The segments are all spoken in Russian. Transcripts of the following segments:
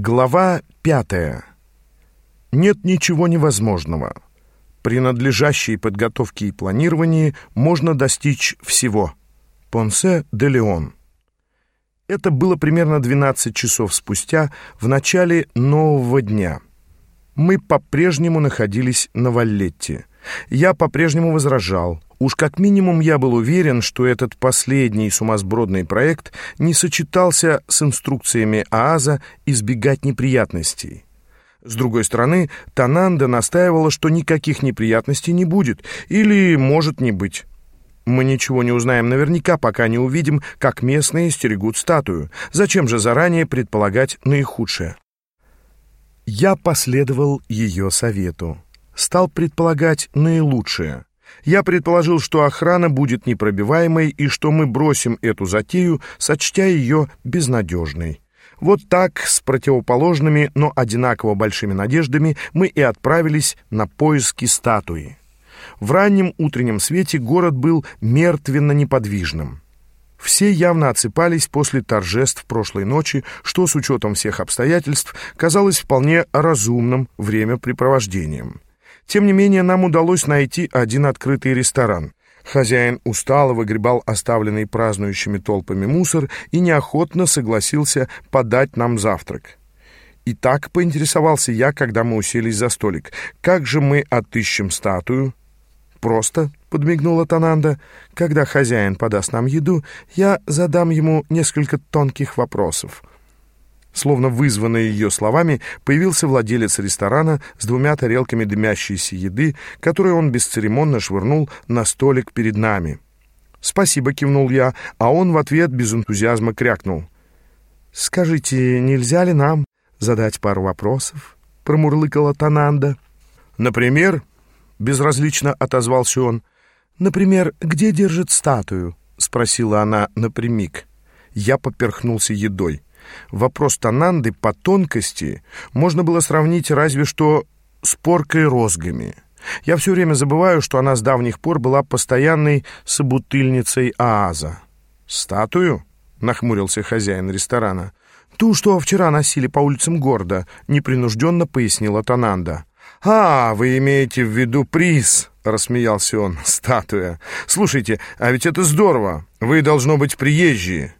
Глава пятая. Нет ничего невозможного. При надлежащей подготовке и планировании можно достичь всего. Понсе де Леон. Это было примерно 12 часов спустя, в начале нового дня. Мы по-прежнему находились на Валлетте. Я по-прежнему возражал. Уж как минимум я был уверен, что этот последний сумасбродный проект не сочетался с инструкциями ААЗа избегать неприятностей. С другой стороны, Тананда настаивала, что никаких неприятностей не будет или может не быть. Мы ничего не узнаем наверняка, пока не увидим, как местные стерегут статую. Зачем же заранее предполагать наихудшее? Я последовал ее совету. Стал предполагать наилучшее. Я предположил, что охрана будет непробиваемой и что мы бросим эту затею, сочтя ее безнадежной. Вот так, с противоположными, но одинаково большими надеждами, мы и отправились на поиски статуи. В раннем утреннем свете город был мертвенно-неподвижным. Все явно отсыпались после торжеств прошлой ночи, что с учетом всех обстоятельств казалось вполне разумным времяпрепровождением. Тем не менее, нам удалось найти один открытый ресторан. Хозяин устало выгребал оставленный празднующими толпами мусор и неохотно согласился подать нам завтрак. И так поинтересовался я, когда мы уселись за столик. «Как же мы отыщем статую?» «Просто», — подмигнула Тананда, — «когда хозяин подаст нам еду, я задам ему несколько тонких вопросов». Словно вызванный ее словами, появился владелец ресторана с двумя тарелками дымящейся еды, которую он бесцеремонно швырнул на столик перед нами. «Спасибо», — кивнул я, а он в ответ без энтузиазма крякнул. «Скажите, нельзя ли нам задать пару вопросов?» — промурлыкала Тананда. «Например?» — безразлично отозвался он. «Например, где держит статую?» — спросила она напрямик. Я поперхнулся едой. Вопрос Тананды по тонкости можно было сравнить разве что с поркой розгами. Я все время забываю, что она с давних пор была постоянной собутыльницей Ааза. «Статую?» — нахмурился хозяин ресторана. «Ту, что вчера носили по улицам города», — непринужденно пояснила Тананда. «А, вы имеете в виду приз?» — рассмеялся он. «Статуя. Слушайте, а ведь это здорово. Вы, должно быть, приезжие».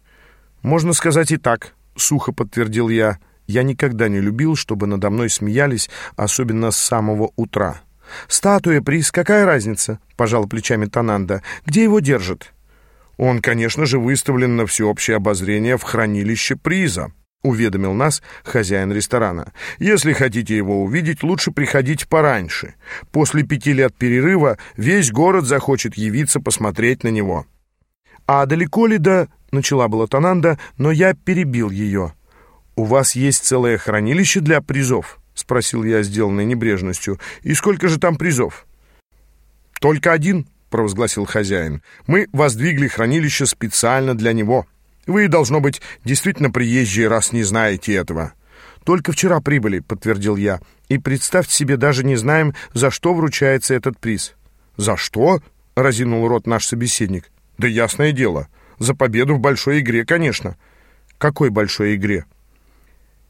«Можно сказать и так», сухо подтвердил я. Я никогда не любил, чтобы надо мной смеялись, особенно с самого утра. «Статуя, приз, какая разница?» — пожал плечами Тананда. «Где его держат?» «Он, конечно же, выставлен на всеобщее обозрение в хранилище приза», — уведомил нас хозяин ресторана. «Если хотите его увидеть, лучше приходить пораньше. После пяти лет перерыва весь город захочет явиться посмотреть на него». «А далеко ли до...» — начала была Тананда, но я перебил ее. «У вас есть целое хранилище для призов?» — спросил я, сделанной небрежностью. «И сколько же там призов?» «Только один», — провозгласил хозяин. «Мы воздвигли хранилище специально для него. Вы, должно быть, действительно приезжие, раз не знаете этого». «Только вчера прибыли», — подтвердил я. «И представьте себе, даже не знаем, за что вручается этот приз». «За что?» — разинул рот наш собеседник. «Да ясное дело. За победу в большой игре, конечно. Какой большой игре?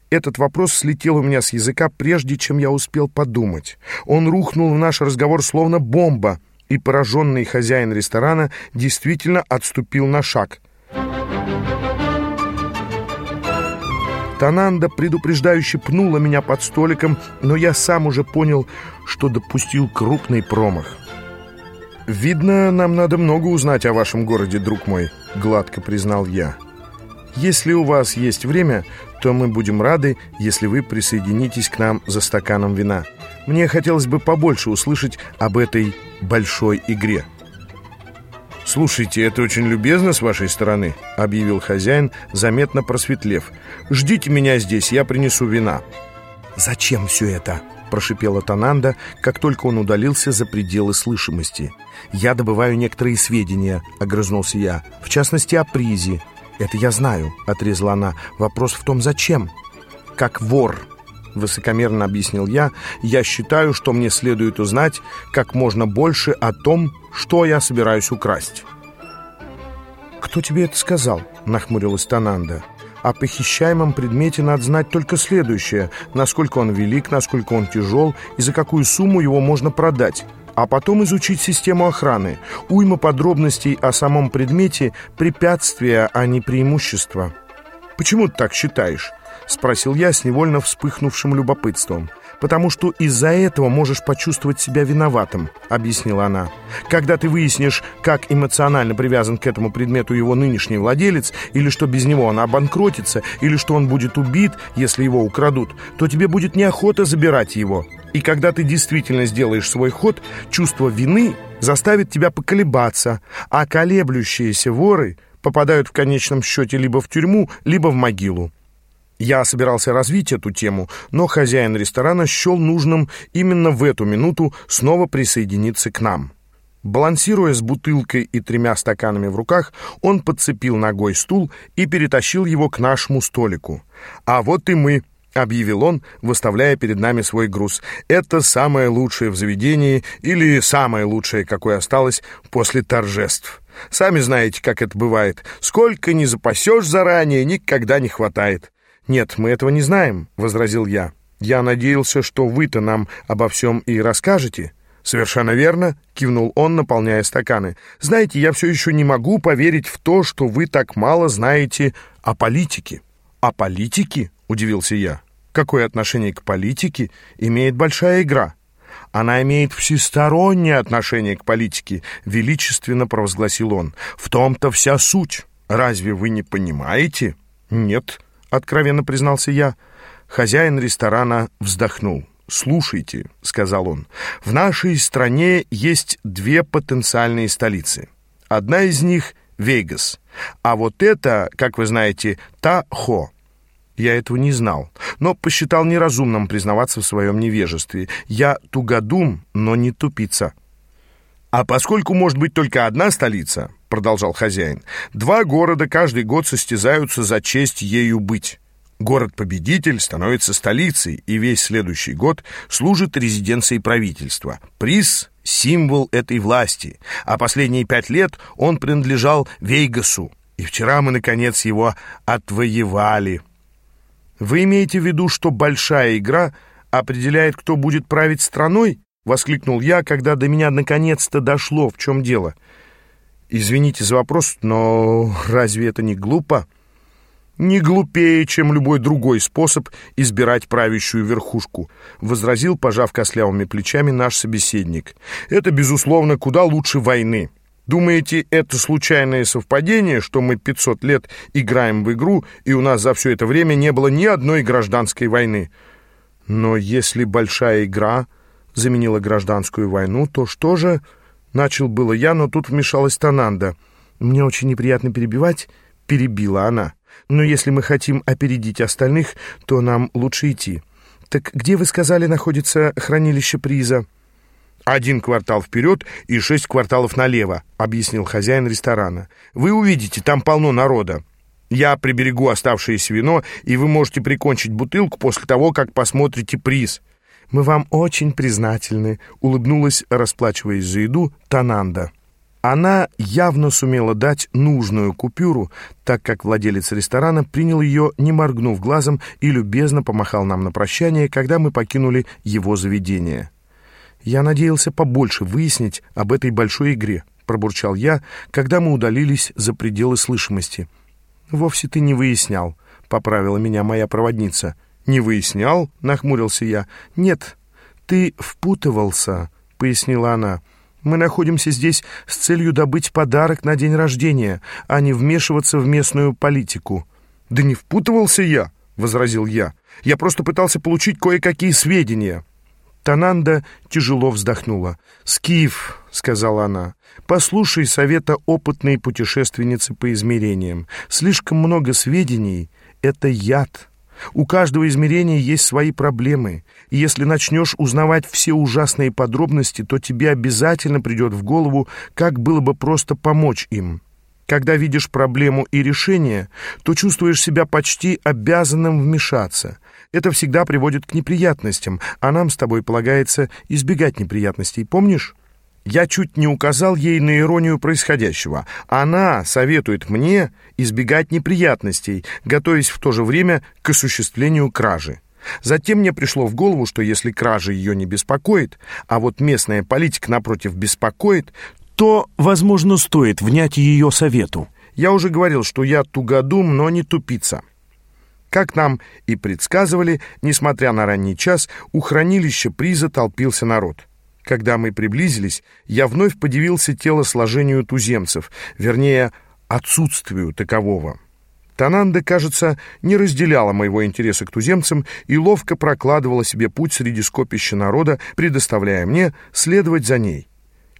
Этот вопрос слетел у меня с языка, прежде чем я успел подумать. Он рухнул в наш разговор словно бомба, и пораженный хозяин ресторана действительно отступил на шаг. Тананда предупреждающе пнула меня под столиком, но я сам уже понял, что допустил крупный промах. «Видно, нам надо много узнать о вашем городе, друг мой», — гладко признал я. «Если у вас есть время, то мы будем рады, если вы присоединитесь к нам за стаканом вина. Мне хотелось бы побольше услышать об этой большой игре». «Слушайте, это очень любезно с вашей стороны», — объявил хозяин, заметно просветлев. «Ждите меня здесь, я принесу вина». «Зачем все это?» — прошипела Тананда, как только он удалился за пределы слышимости. «Я добываю некоторые сведения», — огрызнулся я, — «в частности, о призе». «Это я знаю», — отрезала она. «Вопрос в том, зачем?» «Как вор», — высокомерно объяснил я, — «я считаю, что мне следует узнать как можно больше о том, что я собираюсь украсть». «Кто тебе это сказал?» — нахмурилась Тананда. О похищаемом предмете надо знать только следующее. Насколько он велик, насколько он тяжел и за какую сумму его можно продать. А потом изучить систему охраны. Уйма подробностей о самом предмете – препятствия, а не преимущества. «Почему ты так считаешь?» – спросил я с невольно вспыхнувшим любопытством потому что из-за этого можешь почувствовать себя виноватым», — объяснила она. «Когда ты выяснишь, как эмоционально привязан к этому предмету его нынешний владелец, или что без него он обанкротится, или что он будет убит, если его украдут, то тебе будет неохота забирать его. И когда ты действительно сделаешь свой ход, чувство вины заставит тебя поколебаться, а колеблющиеся воры попадают в конечном счете либо в тюрьму, либо в могилу. Я собирался развить эту тему, но хозяин ресторана счел нужным именно в эту минуту снова присоединиться к нам. Балансируя с бутылкой и тремя стаканами в руках, он подцепил ногой стул и перетащил его к нашему столику. «А вот и мы», — объявил он, выставляя перед нами свой груз. «Это самое лучшее в заведении или самое лучшее, какое осталось после торжеств. Сами знаете, как это бывает. Сколько не запасешь заранее, никогда не хватает». «Нет, мы этого не знаем», — возразил я. «Я надеялся, что вы-то нам обо всем и расскажете». «Совершенно верно», — кивнул он, наполняя стаканы. «Знаете, я все еще не могу поверить в то, что вы так мало знаете о политике». «О политике?» — удивился я. «Какое отношение к политике имеет большая игра?» «Она имеет всестороннее отношение к политике», — величественно провозгласил он. «В том-то вся суть. Разве вы не понимаете?» «Нет», — откровенно признался я. Хозяин ресторана вздохнул. «Слушайте», — сказал он, — «в нашей стране есть две потенциальные столицы. Одна из них — Вегас, а вот это, как вы знаете, Тахо. Я этого не знал, но посчитал неразумным признаваться в своем невежестве. Я тугодум, но не тупица. «А поскольку может быть только одна столица, — продолжал хозяин, — два города каждый год состязаются за честь ею быть. Город-победитель становится столицей, и весь следующий год служит резиденцией правительства. Приз — символ этой власти, а последние пять лет он принадлежал Вейгасу, и вчера мы, наконец, его отвоевали. Вы имеете в виду, что большая игра определяет, кто будет править страной? — воскликнул я, когда до меня наконец-то дошло, в чем дело. «Извините за вопрос, но разве это не глупо?» «Не глупее, чем любой другой способ избирать правящую верхушку», возразил, пожав костлявыми плечами, наш собеседник. «Это, безусловно, куда лучше войны. Думаете, это случайное совпадение, что мы 500 лет играем в игру, и у нас за все это время не было ни одной гражданской войны? Но если большая игра заменила гражданскую войну, то что же... Начал было я, но тут вмешалась Тананда. «Мне очень неприятно перебивать», — перебила она. «Но если мы хотим опередить остальных, то нам лучше идти. Так где, вы сказали, находится хранилище приза?» «Один квартал вперед и шесть кварталов налево», — объяснил хозяин ресторана. «Вы увидите, там полно народа. Я приберегу оставшееся вино, и вы можете прикончить бутылку после того, как посмотрите приз». «Мы вам очень признательны», — улыбнулась, расплачиваясь за еду, Тананда. Она явно сумела дать нужную купюру, так как владелец ресторана принял ее, не моргнув глазом, и любезно помахал нам на прощание, когда мы покинули его заведение. «Я надеялся побольше выяснить об этой большой игре», — пробурчал я, когда мы удалились за пределы слышимости. «Вовсе ты не выяснял», — поправила меня моя проводница — «Не выяснял?» — нахмурился я. «Нет, ты впутывался», — пояснила она. «Мы находимся здесь с целью добыть подарок на день рождения, а не вмешиваться в местную политику». «Да не впутывался я», — возразил я. «Я просто пытался получить кое-какие сведения». Тананда тяжело вздохнула. «Скиф», — сказала она, — «послушай совета опытной путешественницы по измерениям. Слишком много сведений — это яд». У каждого измерения есть свои проблемы, и если начнешь узнавать все ужасные подробности, то тебе обязательно придет в голову, как было бы просто помочь им. Когда видишь проблему и решение, то чувствуешь себя почти обязанным вмешаться. Это всегда приводит к неприятностям, а нам с тобой полагается избегать неприятностей, помнишь? Я чуть не указал ей на иронию происходящего. Она советует мне избегать неприятностей, готовясь в то же время к осуществлению кражи. Затем мне пришло в голову, что если кража ее не беспокоит, а вот местная политика, напротив, беспокоит, то, возможно, стоит внять ее совету. Я уже говорил, что я тугодум, но не тупица. Как нам и предсказывали, несмотря на ранний час, у хранилища приза толпился народ. Когда мы приблизились, я вновь подивился телосложению туземцев, вернее, отсутствию такового. Тананда, кажется, не разделяла моего интереса к туземцам и ловко прокладывала себе путь среди скопища народа, предоставляя мне следовать за ней.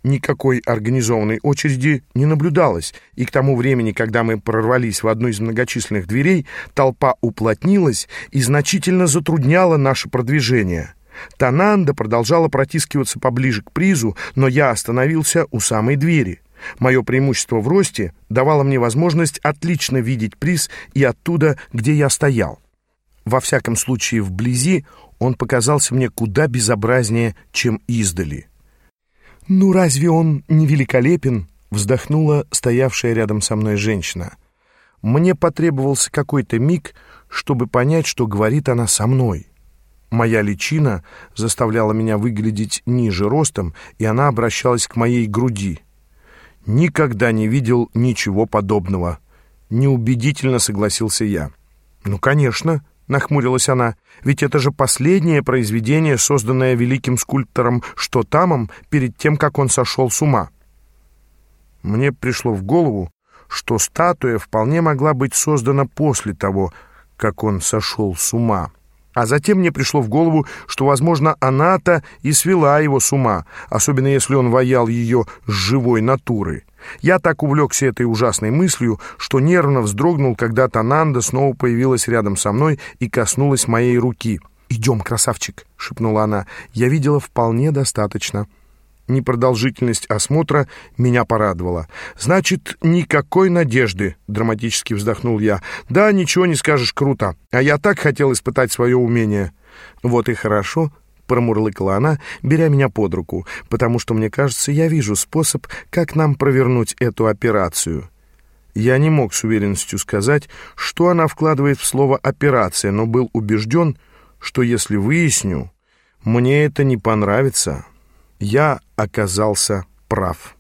Никакой организованной очереди не наблюдалось, и к тому времени, когда мы прорвались в одну из многочисленных дверей, толпа уплотнилась и значительно затрудняла наше продвижение. Тананда продолжала протискиваться поближе к призу, но я остановился у самой двери — Мое преимущество в росте давало мне возможность отлично видеть приз и оттуда, где я стоял. Во всяком случае, вблизи он показался мне куда безобразнее, чем издали. «Ну разве он не великолепен?» — вздохнула стоявшая рядом со мной женщина. Мне потребовался какой-то миг, чтобы понять, что говорит она со мной. Моя личина заставляла меня выглядеть ниже ростом, и она обращалась к моей груди — Никогда не видел ничего подобного. Неубедительно согласился я. Ну, конечно, нахмурилась она, ведь это же последнее произведение, созданное великим скульптором Штотамом перед тем, как он сошел с ума. Мне пришло в голову, что статуя вполне могла быть создана после того, как он сошел с ума. А затем мне пришло в голову, что, возможно, она-то и свела его с ума, особенно если он ваял ее с живой натуры. Я так увлекся этой ужасной мыслью, что нервно вздрогнул, когда Тананда снова появилась рядом со мной и коснулась моей руки. «Идем, красавчик», — шепнула она, — «я видела вполне достаточно». Непродолжительность осмотра меня порадовала. «Значит, никакой надежды», — драматически вздохнул я. «Да, ничего не скажешь, круто. А я так хотел испытать свое умение». «Вот и хорошо», — промурлыкала она, беря меня под руку, «потому что, мне кажется, я вижу способ, как нам провернуть эту операцию». Я не мог с уверенностью сказать, что она вкладывает в слово «операция», но был убежден, что если выясню, мне это не понравится» я оказался прав.